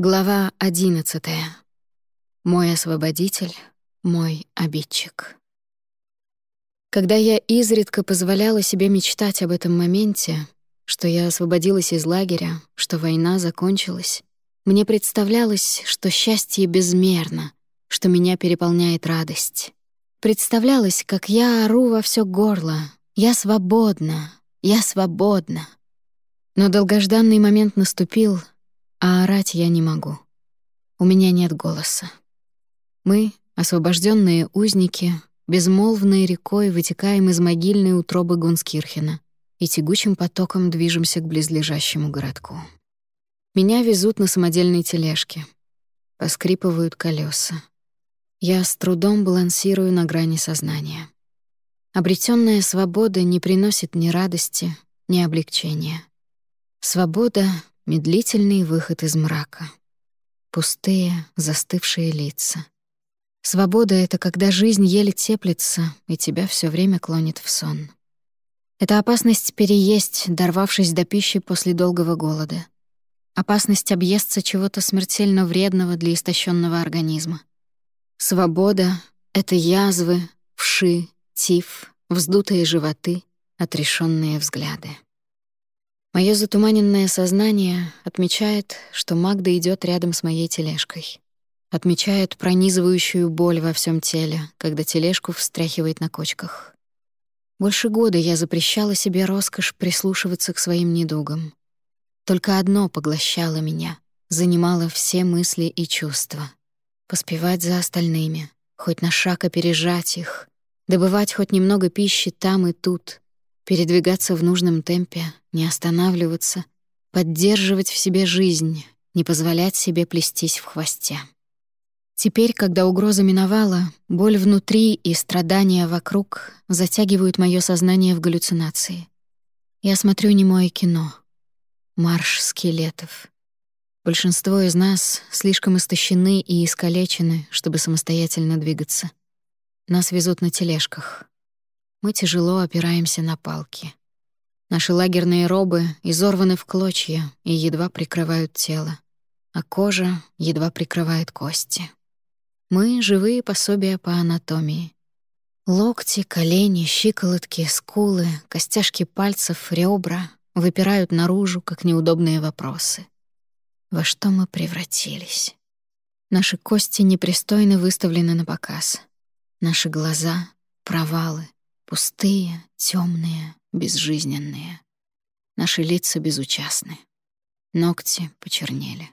Глава одиннадцатая. Мой освободитель, мой обидчик. Когда я изредка позволяла себе мечтать об этом моменте, что я освободилась из лагеря, что война закончилась, мне представлялось, что счастье безмерно, что меня переполняет радость. Представлялось, как я ору во все горло «Я свободна! Я свободна!» Но долгожданный момент наступил — а орать я не могу. У меня нет голоса. Мы, освобожденные узники, безмолвной рекой вытекаем из могильной утробы Гунскирхена и тягучим потоком движемся к близлежащему городку. Меня везут на самодельной тележке. Поскрипывают колеса. Я с трудом балансирую на грани сознания. Обретенная свобода не приносит ни радости, ни облегчения. Свобода Медлительный выход из мрака. Пустые, застывшие лица. Свобода — это когда жизнь еле теплится, и тебя все время клонит в сон. Это опасность переесть, дорвавшись до пищи после долгого голода. Опасность объесться чего-то смертельно вредного для истощенного организма. Свобода — это язвы, вши, тиф, вздутые животы, отрешенные взгляды. Мое затуманенное сознание отмечает, что Магда идет рядом с моей тележкой. Отмечает пронизывающую боль во всем теле, когда тележку встряхивает на кочках. Больше года я запрещала себе роскошь прислушиваться к своим недугам. Только одно поглощало меня, занимало все мысли и чувства. Поспевать за остальными, хоть на шаг опережать их, добывать хоть немного пищи там и тут, передвигаться в нужном темпе, не останавливаться, поддерживать в себе жизнь, не позволять себе плестись в хвосте. Теперь, когда угроза миновала, боль внутри и страдания вокруг затягивают моё сознание в галлюцинации. Я смотрю немое кино. Марш скелетов. Большинство из нас слишком истощены и искалечены, чтобы самостоятельно двигаться. Нас везут на тележках. Мы тяжело опираемся на палки. Наши лагерные робы изорваны в клочья и едва прикрывают тело, а кожа едва прикрывает кости. Мы — живые пособия по анатомии. Локти, колени, щиколотки, скулы, костяшки пальцев, ребра выпирают наружу, как неудобные вопросы. Во что мы превратились? Наши кости непристойно выставлены на показ. Наши глаза — провалы. Пустые, темные, безжизненные. Наши лица безучастны. Ногти почернели.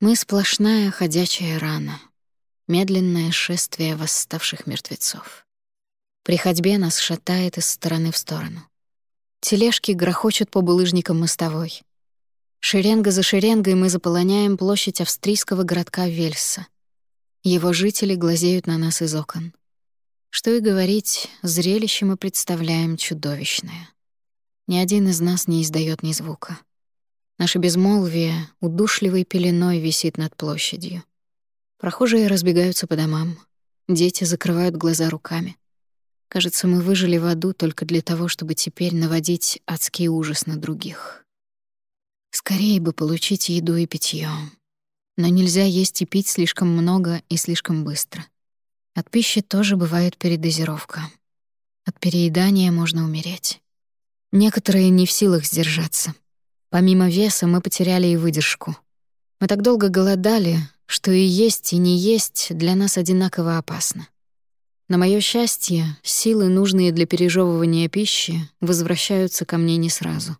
Мы сплошная ходячая рана. Медленное шествие восставших мертвецов. При ходьбе нас шатает из стороны в сторону. Тележки грохочут по булыжникам мостовой. Шеренга за шеренгой мы заполоняем площадь австрийского городка Вельса. Его жители глазеют на нас из окон. Что и говорить, зрелище мы представляем чудовищное. Ни один из нас не издает ни звука. Наше безмолвие удушливой пеленой висит над площадью. Прохожие разбегаются по домам. Дети закрывают глаза руками. Кажется, мы выжили в аду только для того, чтобы теперь наводить адский ужас на других. Скорее бы получить еду и питье. Но нельзя есть и пить слишком много и слишком быстро. От пищи тоже бывает передозировка. От переедания можно умереть. Некоторые не в силах сдержаться. Помимо веса мы потеряли и выдержку. Мы так долго голодали, что и есть, и не есть для нас одинаково опасно. На моё счастье, силы, нужные для пережевывания пищи, возвращаются ко мне не сразу.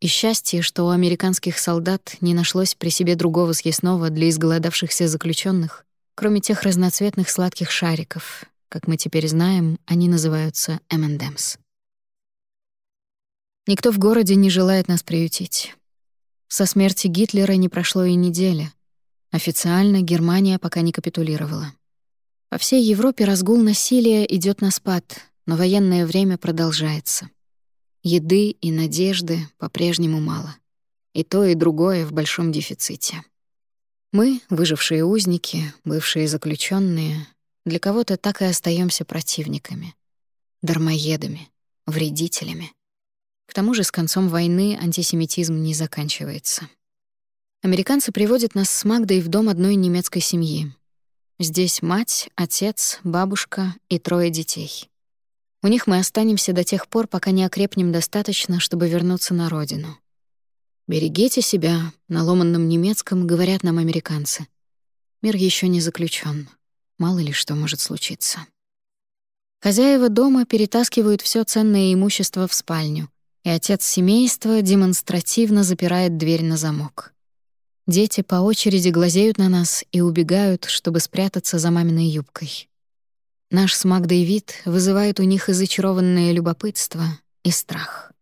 И счастье, что у американских солдат не нашлось при себе другого съестного для изголодавшихся заключенных, Кроме тех разноцветных сладких шариков, как мы теперь знаем, они называются M&M's. Никто в городе не желает нас приютить. Со смерти Гитлера не прошло и недели. Официально Германия пока не капитулировала. По всей Европе разгул насилия идет на спад, но военное время продолжается. Еды и надежды по-прежнему мало. И то, и другое в большом дефиците. Мы, выжившие узники, бывшие заключенные, для кого-то так и остаемся противниками, дармоедами, вредителями. К тому же с концом войны антисемитизм не заканчивается. Американцы приводят нас с Магдой в дом одной немецкой семьи. Здесь мать, отец, бабушка и трое детей. У них мы останемся до тех пор, пока не окрепнем достаточно, чтобы вернуться на родину. «Берегите себя», — на ломанном немецком говорят нам американцы. Мир еще не заключен. Мало ли что может случиться. Хозяева дома перетаскивают все ценное имущество в спальню, и отец семейства демонстративно запирает дверь на замок. Дети по очереди глазеют на нас и убегают, чтобы спрятаться за маминой юбкой. Наш с Магдой вид вызывает у них и зачарованное любопытство, и страх.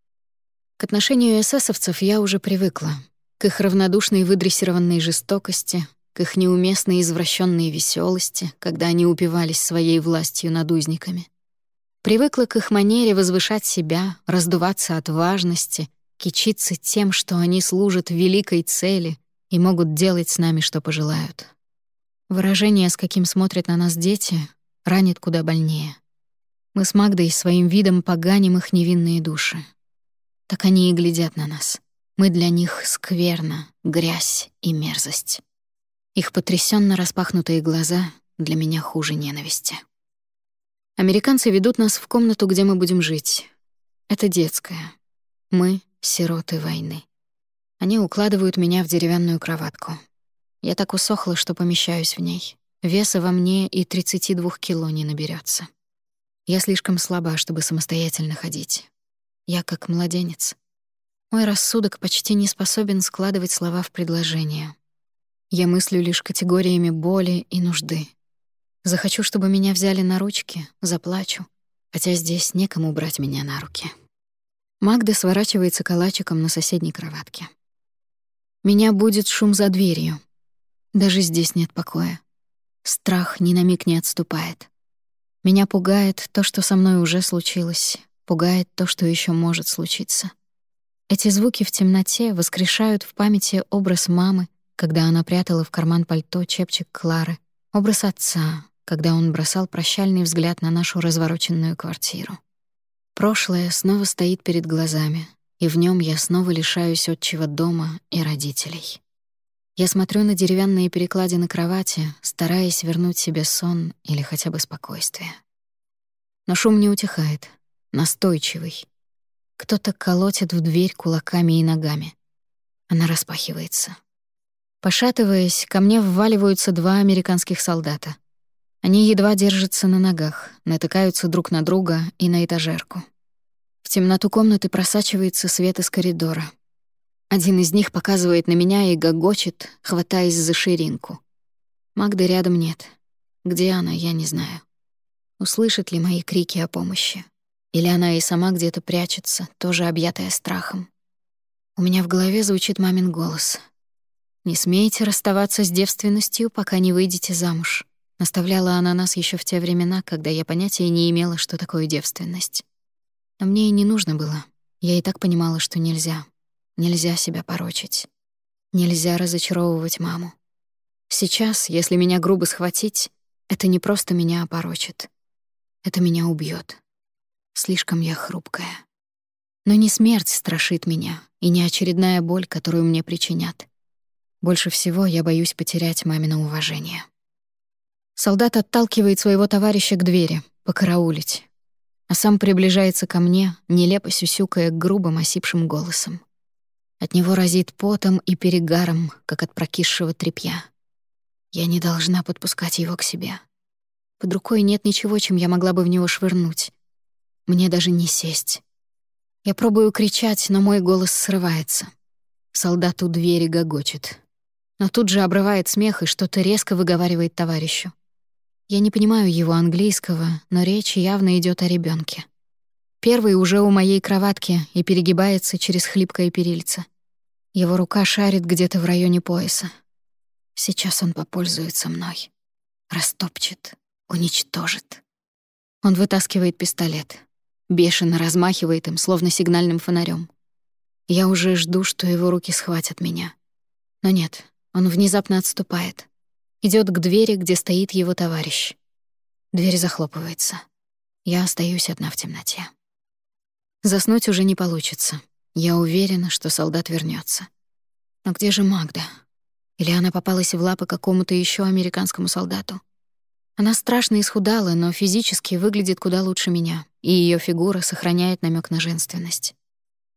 К отношению эсэсовцев я уже привыкла. К их равнодушной выдрессированной жестокости, к их неуместной извращенной веселости, когда они упивались своей властью над узниками. Привыкла к их манере возвышать себя, раздуваться от важности, кичиться тем, что они служат великой цели и могут делать с нами, что пожелают. Выражение, с каким смотрят на нас дети, ранит куда больнее. Мы с Магдой своим видом поганим их невинные души. Так они и глядят на нас. Мы для них скверно, грязь и мерзость. Их потрясенно распахнутые глаза для меня хуже ненависти. Американцы ведут нас в комнату, где мы будем жить. Это детская. Мы — сироты войны. Они укладывают меня в деревянную кроватку. Я так усохла, что помещаюсь в ней. Веса во мне и 32 кило не наберется. Я слишком слаба, чтобы самостоятельно ходить. Я как младенец. Мой рассудок почти не способен складывать слова в предложения. Я мыслю лишь категориями боли и нужды. Захочу, чтобы меня взяли на ручки, заплачу, хотя здесь некому брать меня на руки. Магда сворачивается калачиком на соседней кроватке. Меня будет шум за дверью. Даже здесь нет покоя. Страх ни на миг не отступает. Меня пугает то, что со мной уже случилось, пугает то, что еще может случиться. Эти звуки в темноте воскрешают в памяти образ мамы, когда она прятала в карман пальто чепчик Клары, образ отца, когда он бросал прощальный взгляд на нашу развороченную квартиру. Прошлое снова стоит перед глазами, и в нем я снова лишаюсь отчего дома и родителей. Я смотрю на деревянные перекладины кровати, стараясь вернуть себе сон или хотя бы спокойствие. Но шум не утихает, настойчивый. Кто-то колотит в дверь кулаками и ногами. Она распахивается. Пошатываясь, ко мне вваливаются два американских солдата. Они едва держатся на ногах, натыкаются друг на друга и на этажерку. В темноту комнаты просачивается свет из коридора. Один из них показывает на меня и гогочет, хватаясь за ширинку. Магды рядом нет. Где она, я не знаю. Услышит ли мои крики о помощи? Или она и сама где-то прячется, тоже объятая страхом? У меня в голове звучит мамин голос — «Не смейте расставаться с девственностью, пока не выйдете замуж», наставляла она нас еще в те времена, когда я понятия не имела, что такое девственность. Но мне и не нужно было. Я и так понимала, что нельзя. Нельзя себя порочить. Нельзя разочаровывать маму. Сейчас, если меня грубо схватить, это не просто меня опорочит. Это меня убьет. Слишком я хрупкая. Но не смерть страшит меня, и не очередная боль, которую мне причинят. Больше всего я боюсь потерять мамино уважение. Солдат отталкивает своего товарища к двери, покараулить, а сам приближается ко мне, нелепо сюсюкая грубым осипшим голосом. От него разит потом и перегаром, как от прокисшего тряпья. Я не должна подпускать его к себе. Под рукой нет ничего, чем я могла бы в него швырнуть. Мне даже не сесть. Я пробую кричать, но мой голос срывается. Солдат у двери гогочет но тут же обрывает смех и что-то резко выговаривает товарищу. Я не понимаю его английского, но речь явно идет о ребенке. Первый уже у моей кроватки и перегибается через хлипкое перильце. Его рука шарит где-то в районе пояса. Сейчас он попользуется мной. Растопчет, уничтожит. Он вытаскивает пистолет. Бешено размахивает им, словно сигнальным фонарем. Я уже жду, что его руки схватят меня. Но нет, он внезапно отступает. идет к двери, где стоит его товарищ. Дверь захлопывается. Я остаюсь одна в темноте. Заснуть уже не получится. Я уверена, что солдат вернется. Но где же Магда? Или она попалась в лапы какому-то еще американскому солдату? Она страшно исхудала, но физически выглядит куда лучше меня, и ее фигура сохраняет намек на женственность.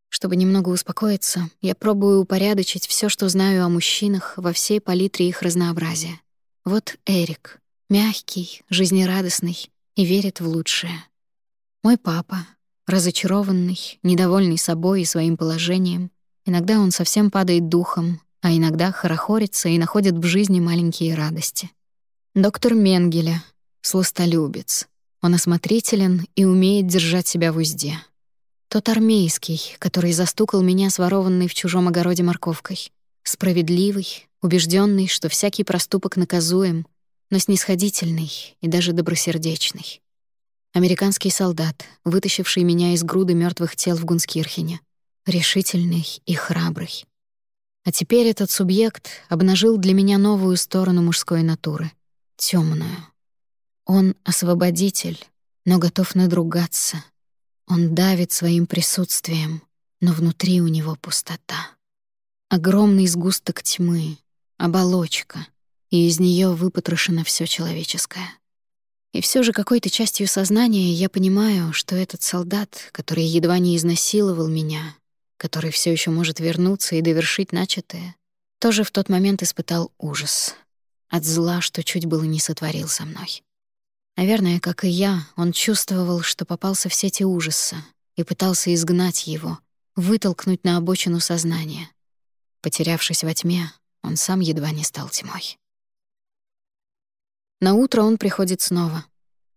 Чтобы немного успокоиться, я пробую упорядочить все, что знаю о мужчинах во всей палитре их разнообразия. Вот Эрик, мягкий, жизнерадостный и верит в лучшее. Мой папа, разочарованный, недовольный собой и своим положением. Иногда он совсем падает духом, а иногда хорохорится и находит в жизни маленькие радости. Доктор Менгеля, сластолюбец. Он осмотрителен и умеет держать себя в узде. Тот армейский, который застукал меня сворованной в чужом огороде морковкой. Справедливый, убежденный, что всякий проступок наказуем, но снисходительный и даже добросердечный. Американский солдат, вытащивший меня из груды мертвых тел в Гунскирхене. Решительный и храбрый. А теперь этот субъект обнажил для меня новую сторону мужской натуры — темную. Он освободитель, но готов надругаться. Он давит своим присутствием, но внутри у него пустота. Огромный сгусток тьмы, оболочка, и из нее выпотрошено все человеческое. И все же какой-то частью сознания я понимаю, что этот солдат, который едва не изнасиловал меня, который все еще может вернуться и довершить начатое, тоже в тот момент испытал ужас от зла, что чуть было не сотворил со мной. Наверное, как и я, он чувствовал, что попался в сети ужаса и пытался изгнать его, вытолкнуть на обочину сознания. Потерявшись во тьме, он сам едва не стал тьмой. На утро он приходит снова.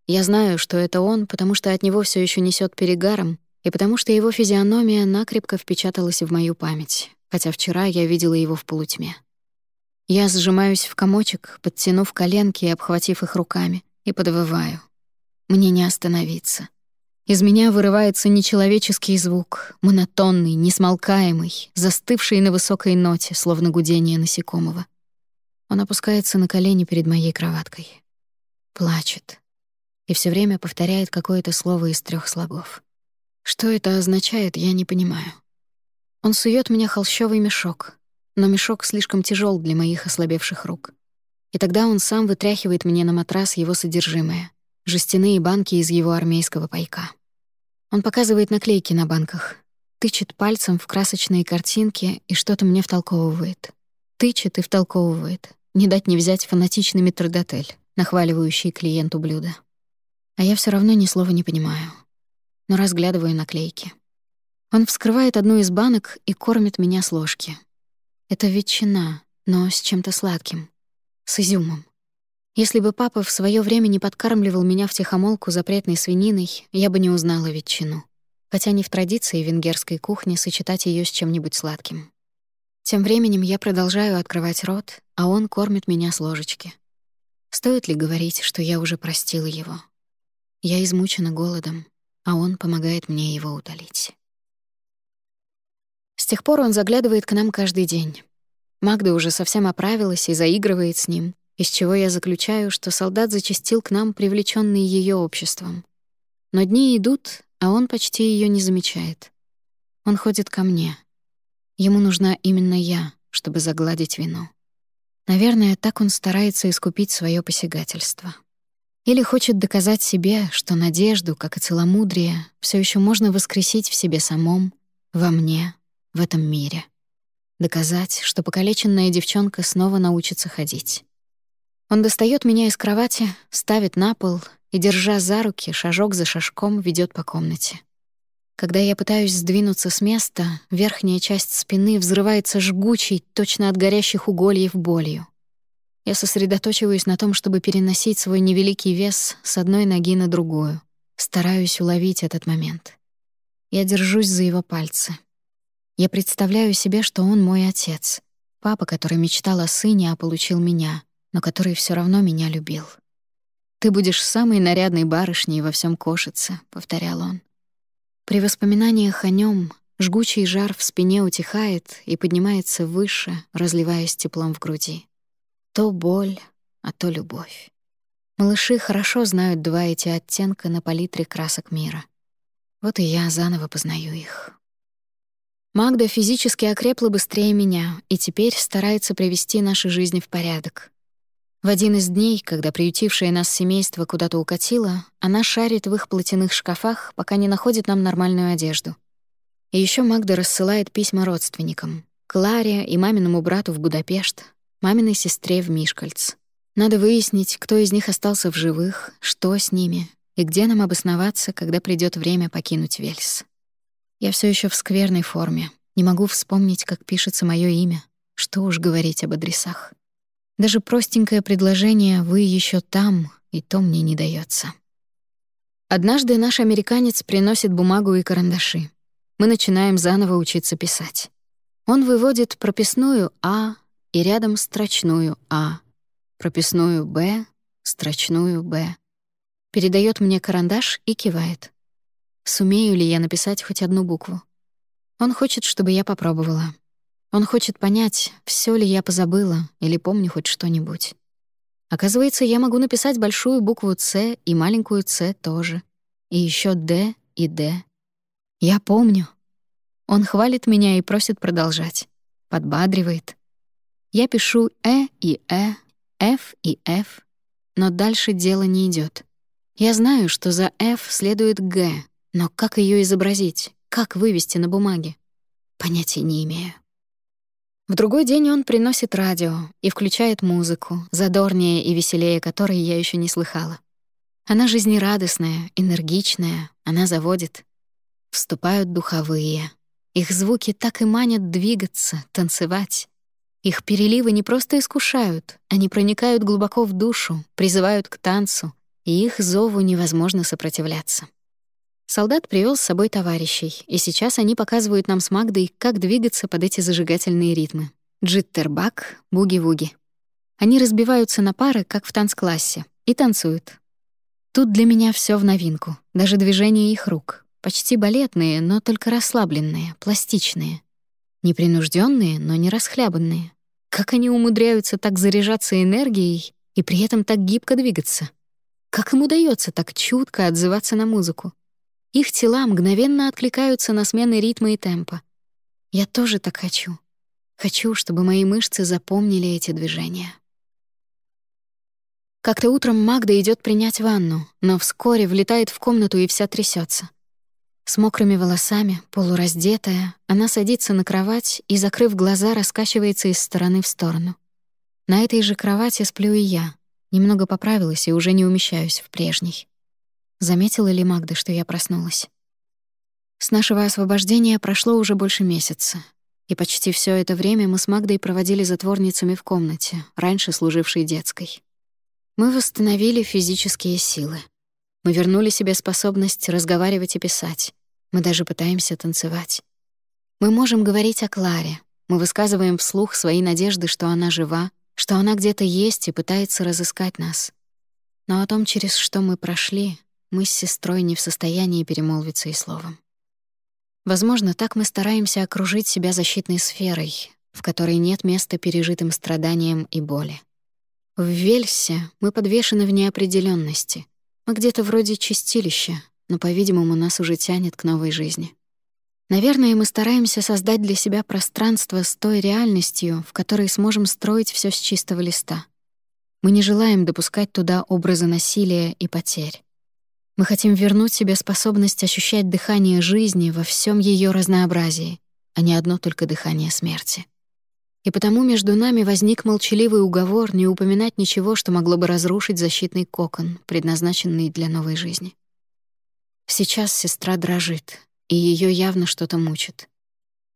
Я знаю, что это он, потому что от него все еще несет перегаром, и потому что его физиономия накрепко впечаталась в мою память, хотя вчера я видела его в полутьме. Я сжимаюсь в комочек, подтянув коленки и обхватив их руками, и подвываю. Мне не остановиться. Из меня вырывается нечеловеческий звук, монотонный, несмолкаемый, застывший на высокой ноте, словно гудение насекомого. Он опускается на колени перед моей кроваткой. Плачет. И все время повторяет какое-то слово из трех слогов. Что это означает, я не понимаю. Он сует мне холщовый мешок, но мешок слишком тяжел для моих ослабевших рук. И тогда он сам вытряхивает мне на матрас его содержимое — жестяные банки из его армейского пайка. Он показывает наклейки на банках, тычет пальцем в красочные картинки и что-то мне втолковывает. Тычет и втолковывает, не дать не взять фанатичный метрдотель, нахваливающий клиенту блюдо. А я все равно ни слова не понимаю, но разглядываю наклейки. Он вскрывает одну из банок и кормит меня с ложки. Это ветчина, но с чем-то сладким, с изюмом. Если бы папа в свое время не подкармливал меня в тихомолку запретной свининой, я бы не узнала ветчину. Хотя не в традиции венгерской кухни сочетать ее с чем-нибудь сладким. Тем временем я продолжаю открывать рот, а он кормит меня с ложечки. Стоит ли говорить, что я уже простила его? Я измучена голодом, а он помогает мне его утолить. С тех пор он заглядывает к нам каждый день. Магда уже совсем оправилась и заигрывает с ним, из чего я заключаю, что солдат зачастил к нам, привлеченный ее обществом. Но дни идут, а он почти ее не замечает. Он ходит ко мне — Ему нужна именно я, чтобы загладить вину. Наверное, так он старается искупить свое посягательство. Или хочет доказать себе, что надежду, как и целомудрие, все еще можно воскресить в себе самом, во мне, в этом мире. Доказать, что покалеченная девчонка снова научится ходить. Он достает меня из кровати, ставит на пол и, держа за руки, шажок за шажком ведет по комнате. Когда я пытаюсь сдвинуться с места, верхняя часть спины взрывается жгучей, точно от горящих угольев болью. Я сосредоточиваюсь на том, чтобы переносить свой невеликий вес с одной ноги на другую. Стараюсь уловить этот момент. Я держусь за его пальцы. Я представляю себе, что он мой отец, папа, который мечтал о сыне, а получил меня, но который все равно меня любил. «Ты будешь самой нарядной барышней во всем Кошице», — повторял он. При воспоминаниях о нем жгучий жар в спине утихает и поднимается выше, разливаясь теплом в груди. То боль, а то любовь. Малыши хорошо знают два эти оттенка на палитре красок мира. Вот и я заново познаю их. Магда физически окрепла быстрее меня и теперь старается привести наши жизни в порядок. В один из дней, когда приютившее нас семейство куда-то укатило, она шарит в их платяных шкафах, пока не находит нам нормальную одежду. И еще Магда рассылает письма родственникам. Кларе и маминому брату в Будапешт, маминой сестре в Мишкальц. Надо выяснить, кто из них остался в живых, что с ними и где нам обосноваться, когда придет время покинуть Вельс. Я все еще в скверной форме, не могу вспомнить, как пишется мое имя, что уж говорить об адресах. Даже простенькое предложение «вы еще там» и то мне не дается. Однажды наш американец приносит бумагу и карандаши. Мы начинаем заново учиться писать. Он выводит прописную «а» и рядом строчную «а», прописную «б», строчную «б». Передает мне карандаш и кивает. Сумею ли я написать хоть одну букву? Он хочет, чтобы я попробовала. Он хочет понять, все ли я позабыла или помню хоть что-нибудь. Оказывается, я могу написать большую букву «С» и маленькую «С» тоже. И еще «Д» и «Д». Я помню. Он хвалит меня и просит продолжать. Подбадривает. Я пишу «э» и «э», «ф» и «ф», но дальше дело не идет. Я знаю, что за «ф» следует «г», но как ее изобразить, как вывести на бумаге? Понятия не имею. В другой день он приносит радио и включает музыку, задорнее и веселее которой я еще не слыхала. Она жизнерадостная, энергичная, она заводит. Вступают духовые. Их звуки так и манят двигаться, танцевать. Их переливы не просто искушают, они проникают глубоко в душу, призывают к танцу, и их зову невозможно сопротивляться. Солдат привел с собой товарищей, и сейчас они показывают нам с Магдой, как двигаться под эти зажигательные ритмы. Джиттербак, буги-вуги. Они разбиваются на пары, как в танцклассе, и танцуют. Тут для меня все в новинку, даже движения их рук. Почти балетные, но только расслабленные, пластичные. Непринужденные, но не расхлябанные. Как они умудряются так заряжаться энергией и при этом так гибко двигаться? Как им удается так чутко отзываться на музыку? Их тела мгновенно откликаются на смены ритма и темпа. Я тоже так хочу. Хочу, чтобы мои мышцы запомнили эти движения. Как-то утром Магда идет принять ванну, но вскоре влетает в комнату и вся трясется. С мокрыми волосами, полураздетая, она садится на кровать и, закрыв глаза, раскачивается из стороны в сторону. На этой же кровати сплю и я. Немного поправилась и уже не умещаюсь в прежней. Заметила ли Магда, что я проснулась? С нашего освобождения прошло уже больше месяца, и почти все это время мы с Магдой проводили затворницами в комнате, раньше служившей детской. Мы восстановили физические силы. Мы вернули себе способность разговаривать и писать. Мы даже пытаемся танцевать. Мы можем говорить о Кларе. Мы высказываем вслух свои надежды, что она жива, что она где-то есть и пытается разыскать нас. Но о том, через что мы прошли, мы с сестрой не в состоянии перемолвиться и словом. Возможно, так мы стараемся окружить себя защитной сферой, в которой нет места пережитым страданиям и боли. В Вельсе мы подвешены в неопределенности, мы где-то вроде чистилища, но, по-видимому, нас уже тянет к новой жизни. Наверное, мы стараемся создать для себя пространство с той реальностью, в которой сможем строить все с чистого листа. Мы не желаем допускать туда образы насилия и потерь. Мы хотим вернуть себе способность ощущать дыхание жизни во всем ее разнообразии, а не одно только дыхание смерти. И потому между нами возник молчаливый уговор не упоминать ничего, что могло бы разрушить защитный кокон, предназначенный для новой жизни. Сейчас сестра дрожит, и ее явно что-то мучит.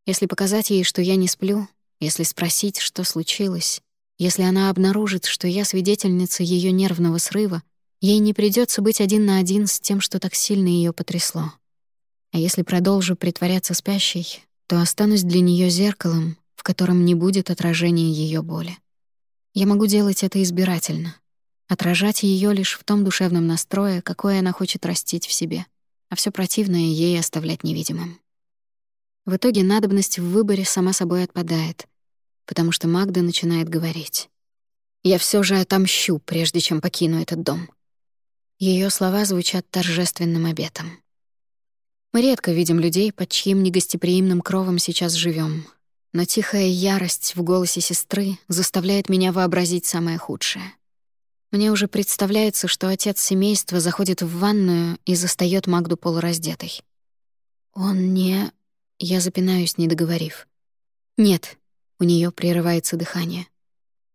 Если показать ей, что я не сплю, если спросить, что случилось, если она обнаружит, что я свидетельница ее нервного срыва, ей не придется быть один на один с тем, что так сильно ее потрясло. А если продолжу притворяться спящей, то останусь для нее зеркалом, в котором не будет отражения ее боли. Я могу делать это избирательно, отражать ее лишь в том душевном настрое, какое она хочет растить в себе, а все противное ей оставлять невидимым. В итоге надобность в выборе сама собой отпадает, потому что Магда начинает говорить. «Я все же отомщу, прежде чем покину этот дом». Ее слова звучат торжественным обетом. Мы редко видим людей, под чьим негостеприимным кровом сейчас живем, но тихая ярость в голосе сестры заставляет меня вообразить самое худшее. Мне уже представляется, что отец семейства заходит в ванную и застаёт Магду полураздетой. Он не... Я запинаюсь, не договорив. Нет, у неё прерывается дыхание.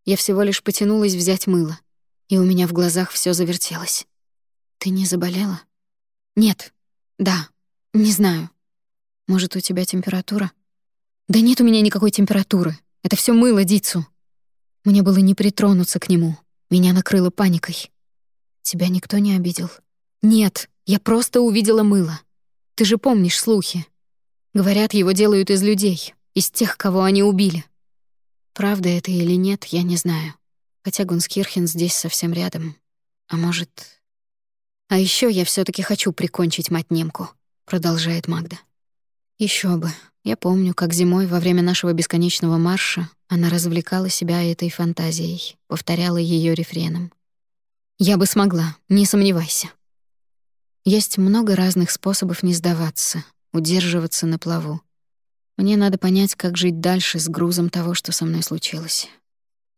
Я всего лишь потянулась взять мыло, и у меня в глазах всё завертелось. Ты не заболела? Нет. Да. Не знаю. Может, у тебя температура? Да нет у меня никакой температуры. Это всё мыло Дицу. Мне было не притронуться к нему. Меня накрыло паникой. Тебя никто не обидел? Нет, я просто увидела мыло. Ты же помнишь слухи. Говорят, его делают из людей, из тех, кого они убили. Правда это или нет, я не знаю. Хотя Гунскирхен здесь совсем рядом. А может... А еще я все таки хочу прикончить мать немку, продолжает Магда. Еще бы. Я помню, как зимой во время нашего бесконечного марша она развлекала себя этой фантазией, повторяла ее рефреном. Я бы смогла, не сомневайся. Есть много разных способов не сдаваться, удерживаться на плаву. Мне надо понять, как жить дальше с грузом того, что со мной случилось.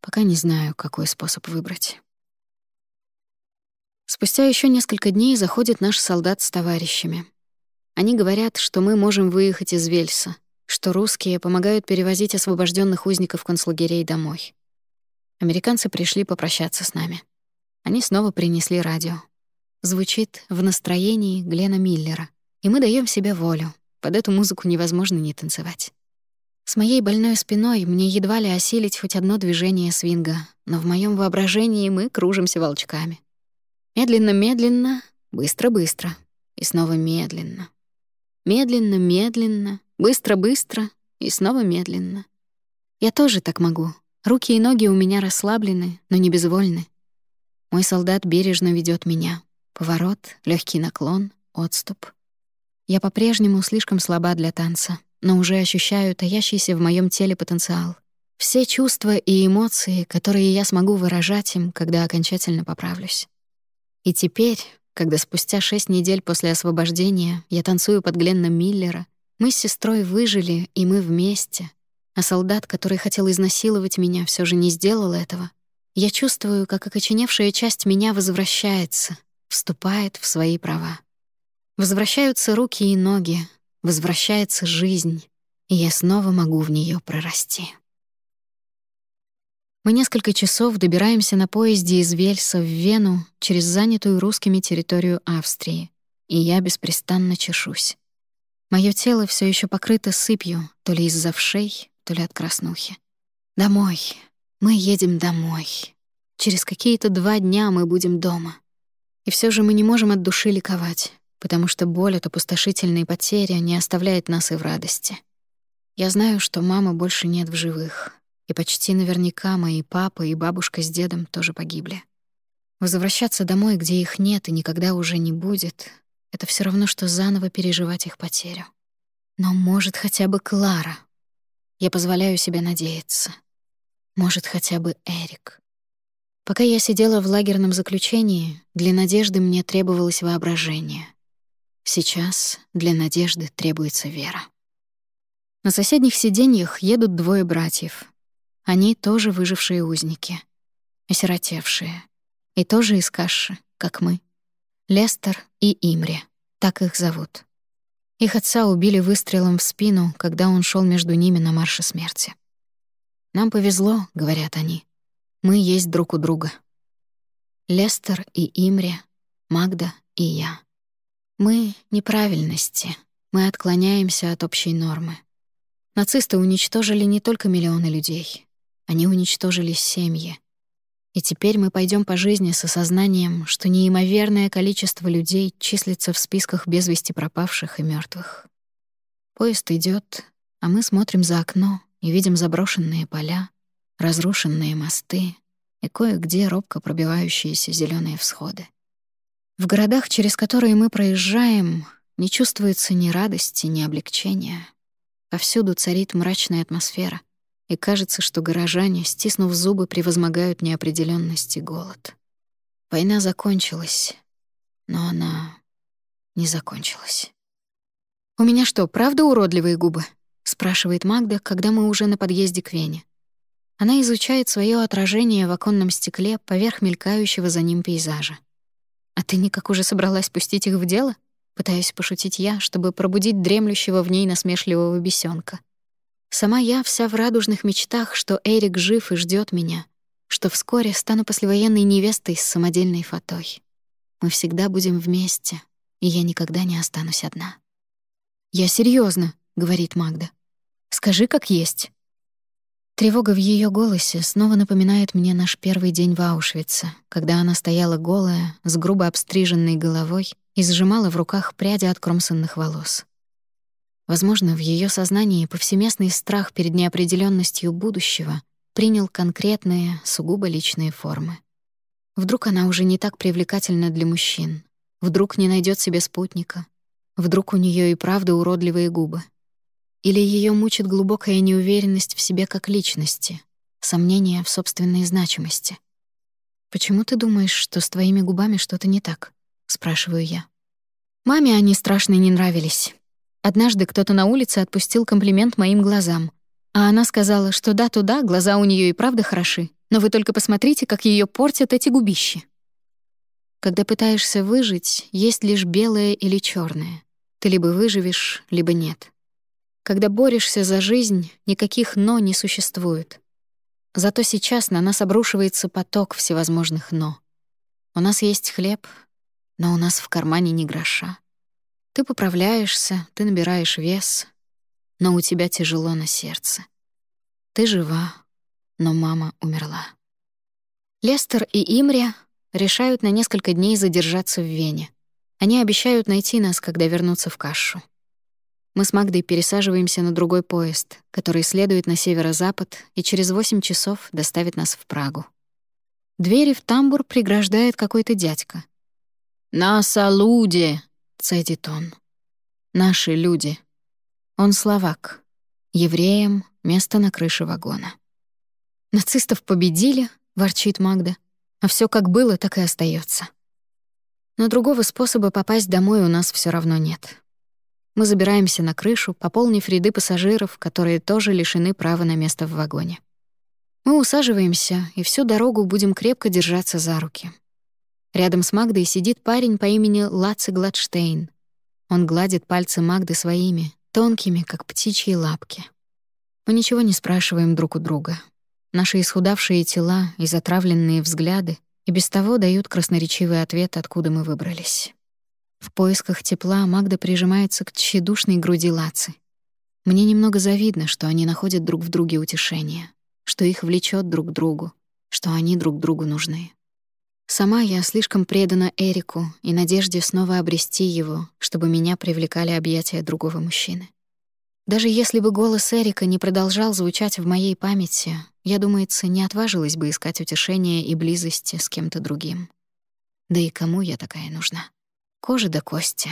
Пока не знаю, какой способ выбрать. Спустя еще несколько дней заходит наш солдат с товарищами. Они говорят, что мы можем выехать из Вельса, что русские помогают перевозить освобожденных узников концлагерей домой. Американцы пришли попрощаться с нами. Они снова принесли радио звучит в настроении Глена Миллера, и мы даем себе волю. Под эту музыку невозможно не танцевать. С моей больной спиной мне едва ли осилить хоть одно движение свинга, но в моем воображении мы кружимся волчками. Медленно-медленно, быстро-быстро и снова медленно. Медленно-медленно, быстро-быстро и снова медленно. Я тоже так могу. Руки и ноги у меня расслаблены, но не безвольны. Мой солдат бережно ведет меня, Поворот, легкий наклон, отступ. Я по-прежнему слишком слаба для танца, но уже ощущаю таящийся в моем теле потенциал. Все чувства и эмоции, которые я смогу выражать им, когда окончательно поправлюсь. И теперь, когда спустя шесть недель после освобождения я танцую под Гленна Миллера, мы с сестрой выжили, и мы вместе, а солдат, который хотел изнасиловать меня, все же не сделал этого. Я чувствую, как окоченевшая часть меня возвращается, вступает в свои права. Возвращаются руки и ноги, возвращается жизнь, и я снова могу в нее прорасти. Мы несколько часов добираемся на поезде из Вельса в Вену через занятую русскими территорию Австрии, и я беспрестанно чешусь. Моё тело все еще покрыто сыпью, то ли из-за вшей, то ли от краснухи. Домой. Мы едем домой. Через какие-то два дня мы будем дома. И все же мы не можем от души ликовать, потому что боль от опустошительной потери не оставляет нас и в радости. Я знаю, что мамы больше нет в живых, и почти наверняка мои папа и бабушка с дедом тоже погибли. Возвращаться домой, где их нет и никогда уже не будет, это все равно, что заново переживать их потерю. Но может хотя бы Клара. Я позволяю себе надеяться. Может хотя бы Эрик. Пока я сидела в лагерном заключении, для надежды мне требовалось воображение. Сейчас для надежды требуется вера. На соседних сиденьях едут двое братьев. Они тоже выжившие узники, осиротевшие, и тоже из каши, как мы. Лестер и Имре, так их зовут. Их отца убили выстрелом в спину, когда он шел между ними на марше смерти. «Нам повезло», — говорят они. Мы есть друг у друга. Лестер и Имре, Магда и я. Мы — неправильности, мы отклоняемся от общей нормы. Нацисты уничтожили не только миллионы людей, они уничтожили семьи. И теперь мы пойдем по жизни с осознанием, что неимоверное количество людей числится в списках без вести пропавших и мертвых. Поезд идет, а мы смотрим за окно и видим заброшенные поля, разрушенные мосты и кое-где робко пробивающиеся зеленые всходы. В городах, через которые мы проезжаем, не чувствуется ни радости, ни облегчения. Повсюду царит мрачная атмосфера, и кажется, что горожане, стиснув зубы, превозмогают неопределенность и голод. Война закончилась, но она не закончилась. «У меня что, правда уродливые губы?» — спрашивает Магда, когда мы уже на подъезде к Вене. Она изучает свое отражение в оконном стекле поверх мелькающего за ним пейзажа. «А ты никак уже собралась пустить их в дело?» Пытаюсь пошутить я, чтобы пробудить дремлющего в ней насмешливого бесенка. Сама я вся в радужных мечтах, что Эрик жив и ждет меня, что вскоре стану послевоенной невестой с самодельной фатой. Мы всегда будем вместе, и я никогда не останусь одна. «Я серьезно, говорит Магда. «Скажи, как есть». Тревога в ее голосе снова напоминает мне наш первый день в Аушвице, когда она стояла голая, с грубо обстриженной головой и сжимала в руках пряди от кромсанных волос. Возможно, в ее сознании повсеместный страх перед неопределенностью будущего принял конкретные, сугубо личные формы. Вдруг она уже не так привлекательна для мужчин. Вдруг не найдет себе спутника. Вдруг у нее и правда уродливые губы. Или ее мучит глубокая неуверенность в себе как личности, сомнение в собственной значимости. «Почему ты думаешь, что с твоими губами что-то не так?» — спрашиваю я. Маме они страшно не нравились. Однажды кто-то на улице отпустил комплимент моим глазам, а она сказала, что да-туда, глаза у нее и правда хороши, но вы только посмотрите, как ее портят эти губищи. Когда пытаешься выжить, есть лишь белое или черное. Ты либо выживешь, либо нет. Когда борешься за жизнь, никаких «но» не существует. Зато сейчас на нас обрушивается поток всевозможных «но». У нас есть хлеб, но у нас в кармане ни гроша. Ты поправляешься, ты набираешь вес, но у тебя тяжело на сердце. Ты жива, но мама умерла. Лестер и Имрия решают на несколько дней задержаться в Вене. Они обещают найти нас, когда вернутся в Кашу. Мы с Магдой пересаживаемся на другой поезд, который следует на северо-запад и через 8 часов доставит нас в Прагу. Двери в тамбур преграждает какой-то дядька. «Наса люди!» — цедит он. «Наши люди». Он словак. Евреям место на крыше вагона. «Нацистов победили», — ворчит Магда, «а все как было, так и остается. Но другого способа попасть домой у нас все равно нет. Мы забираемся на крышу, пополнив ряды пассажиров, которые тоже лишены права на место в вагоне. Мы усаживаемся и всю дорогу будем крепко держаться за руки. Рядом с Магдой сидит парень по имени Лаци Гладштейн. Он гладит пальцы Магды своими, тонкими, как птичьи лапки. Мы ничего не спрашиваем друг у друга. Наши исхудавшие тела и затравленные взгляды и без того дают красноречивый ответ, откуда мы выбрались. В поисках тепла Магда прижимается к тщедушной груди Лацы. Мне немного завидно, что они находят друг в друге утешение, что их влечет друг к другу, что они друг другу нужны. Сама я слишком предана Эрику и надежде снова обрести его, чтобы меня привлекали объятия другого мужчины. Даже если бы голос Эрика не продолжал звучать в моей памяти, я, думается, не отважилась бы искать утешения и близости с кем-то другим. Да и кому я такая нужна? Кожа до кости.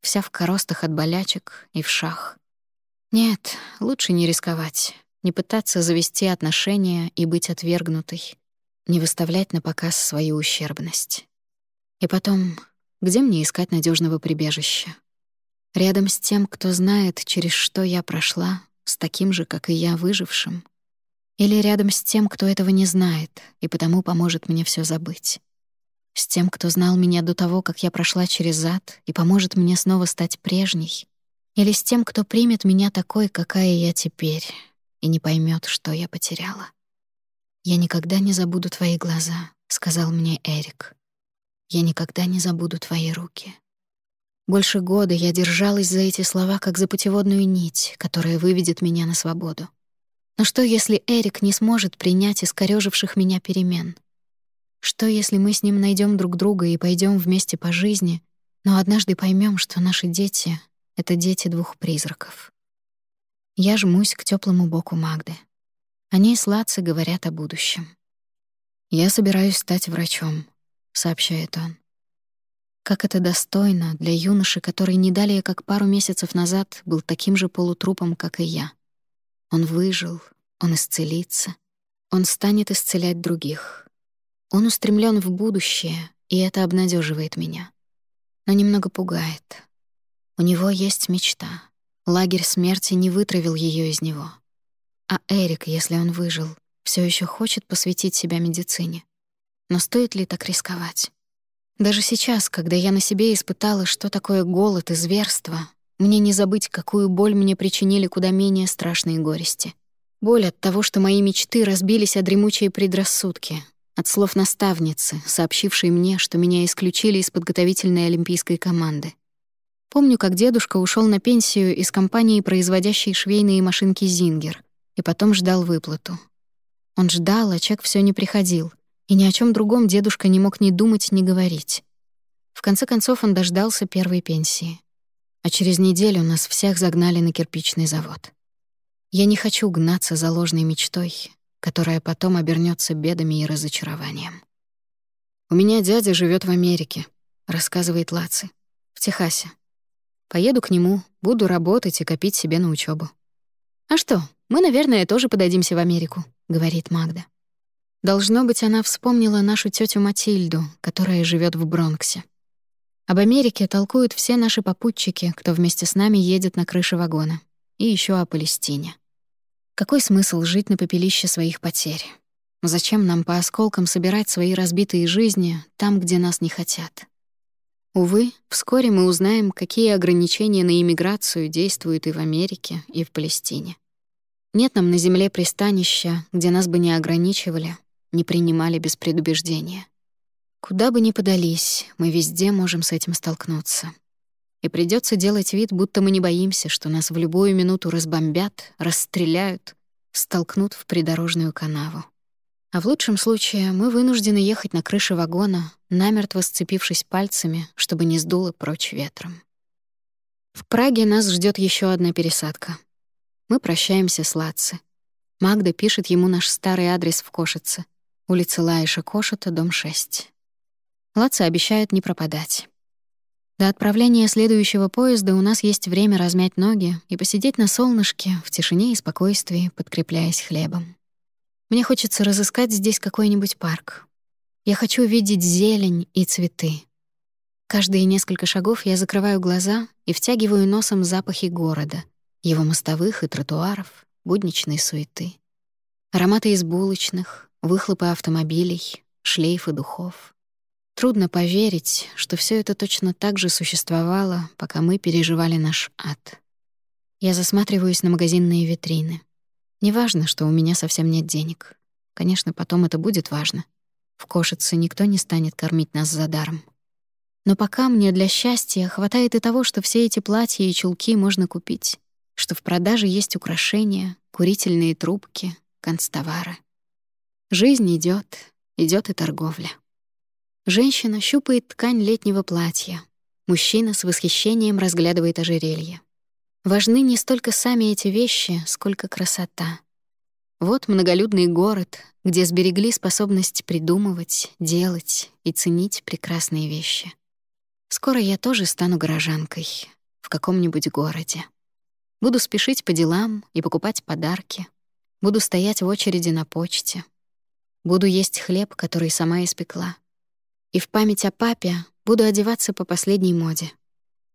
Вся в коростах от болячек и в шах. Нет, лучше не рисковать, не пытаться завести отношения и быть отвергнутой, не выставлять на показ свою ущербность. И потом, где мне искать надежного прибежища? Рядом с тем, кто знает, через что я прошла, с таким же, как и я, выжившим? Или рядом с тем, кто этого не знает и потому поможет мне все забыть? С тем, кто знал меня до того, как я прошла через ад и поможет мне снова стать прежней? Или с тем, кто примет меня такой, какая я теперь, и не поймет, что я потеряла? «Я никогда не забуду твои глаза», — сказал мне Эрик. «Я никогда не забуду твои руки». Больше года я держалась за эти слова, как за путеводную нить, которая выведет меня на свободу. Но что, если Эрик не сможет принять искорёживших меня перемен? Что, если мы с ним найдем друг друга и пойдем вместе по жизни, но однажды поймем, что наши дети — это дети двух призраков? Я жмусь к теплому боку Магды. Они с Лаци говорят о будущем. «Я собираюсь стать врачом», — сообщает он. Как это достойно для юноши, который не далее, как пару месяцев назад, был таким же полутрупом, как и я. Он выжил, он исцелится, он станет исцелять других. Он устремлен в будущее, и это обнадеживает меня. Но немного пугает. У него есть мечта. Лагерь смерти не вытравил ее из него. А Эрик, если он выжил, все еще хочет посвятить себя медицине. Но стоит ли так рисковать? Даже сейчас, когда я на себе испытала, что такое голод и зверство, мне не забыть, какую боль мне причинили куда менее страшные горести. Боль от того, что мои мечты разбились о дремучие предрассудки, от слов наставницы, сообщившей мне, что меня исключили из подготовительной олимпийской команды. Помню, как дедушка ушел на пенсию из компании, производящей швейные машинки «Зингер», и потом ждал выплату. Он ждал, а чек все не приходил, и ни о чем другом дедушка не мог ни думать, ни говорить. В конце концов он дождался первой пенсии. А через неделю нас всех загнали на кирпичный завод. Я не хочу гнаться за ложной мечтой, которая потом обернется бедами и разочарованием. «У меня дядя живет в Америке», — рассказывает Лаци, — «в Техасе. Поеду к нему, буду работать и копить себе на учебу. «А что, мы, наверное, тоже подадимся в Америку», — говорит Магда. Должно быть, она вспомнила нашу тетю Матильду, которая живет в Бронксе. Об Америке толкуют все наши попутчики, кто вместе с нами едет на крыше вагона. И еще о Палестине. Какой смысл жить на попелище своих потерь? Зачем нам по осколкам собирать свои разбитые жизни там, где нас не хотят? Увы, вскоре мы узнаем, какие ограничения на иммиграцию действуют и в Америке, и в Палестине. Нет нам на земле пристанища, где нас бы не ограничивали, не принимали без предубеждения. Куда бы ни подались, мы везде можем с этим столкнуться и придется делать вид, будто мы не боимся, что нас в любую минуту разбомбят, расстреляют, столкнут в придорожную канаву. А в лучшем случае мы вынуждены ехать на крыше вагона, намертво сцепившись пальцами, чтобы не сдуло прочь ветром. В Праге нас ждет еще одна пересадка. Мы прощаемся с Лаци. Магда пишет ему наш старый адрес в Кошице, улица Лаиша Кошета, дом 6. Лаца обещает не пропадать. До отправления следующего поезда у нас есть время размять ноги и посидеть на солнышке в тишине и спокойствии, подкрепляясь хлебом. Мне хочется разыскать здесь какой-нибудь парк. Я хочу видеть зелень и цветы. Каждые несколько шагов я закрываю глаза и втягиваю носом запахи города, его мостовых и тротуаров, будничной суеты. Ароматы из булочных, выхлопы автомобилей, шлейфы духов. Трудно поверить, что все это точно так же существовало, пока мы переживали наш ад. Я засматриваюсь на магазинные витрины. Неважно, что у меня совсем нет денег. Конечно, потом это будет важно. В Кошице никто не станет кормить нас за даром. Но пока мне для счастья хватает и того, что все эти платья и чулки можно купить, что в продаже есть украшения, курительные трубки, констовары. Жизнь идет, идет и торговля. Женщина щупает ткань летнего платья. Мужчина с восхищением разглядывает ожерелье. Важны не столько сами эти вещи, сколько красота. Вот многолюдный город, где сберегли способность придумывать, делать и ценить прекрасные вещи. Скоро я тоже стану горожанкой в каком-нибудь городе. Буду спешить по делам и покупать подарки. Буду стоять в очереди на почте. Буду есть хлеб, который сама испекла. И в память о папе буду одеваться по последней моде.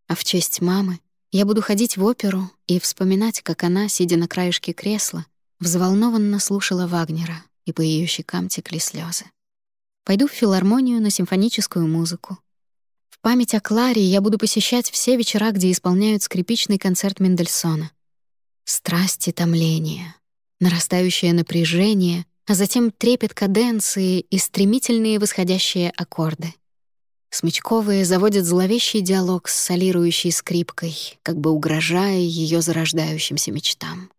А в честь мамы я буду ходить в оперу и вспоминать, как она, сидя на краешке кресла, взволнованно слушала Вагнера, и по ее щекам текли слезы. Пойду в филармонию на симфоническую музыку. Память о Кларе я буду посещать все вечера, где исполняют скрипичный концерт Мендельсона. Страсть и томление, нарастающее напряжение а затем трепет каденции и стремительные восходящие аккорды. Смычковые заводят зловещий диалог с солирующей скрипкой, как бы угрожая ее зарождающимся мечтам.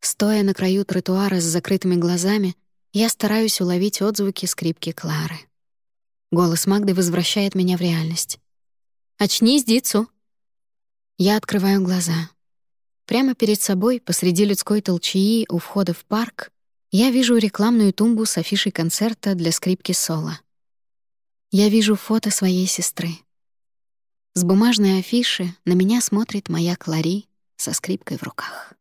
Стоя на краю тротуара с закрытыми глазами, я стараюсь уловить отзвуки скрипки Клары. Голос Магды возвращает меня в реальность. «Очнись, Дицу!» Я открываю глаза. Прямо перед собой, посреди людской толчии у входа в парк, я вижу рекламную тумбу с афишей концерта для скрипки соло. Я вижу фото своей сестры. С бумажной афиши на меня смотрит моя Клари со скрипкой в руках.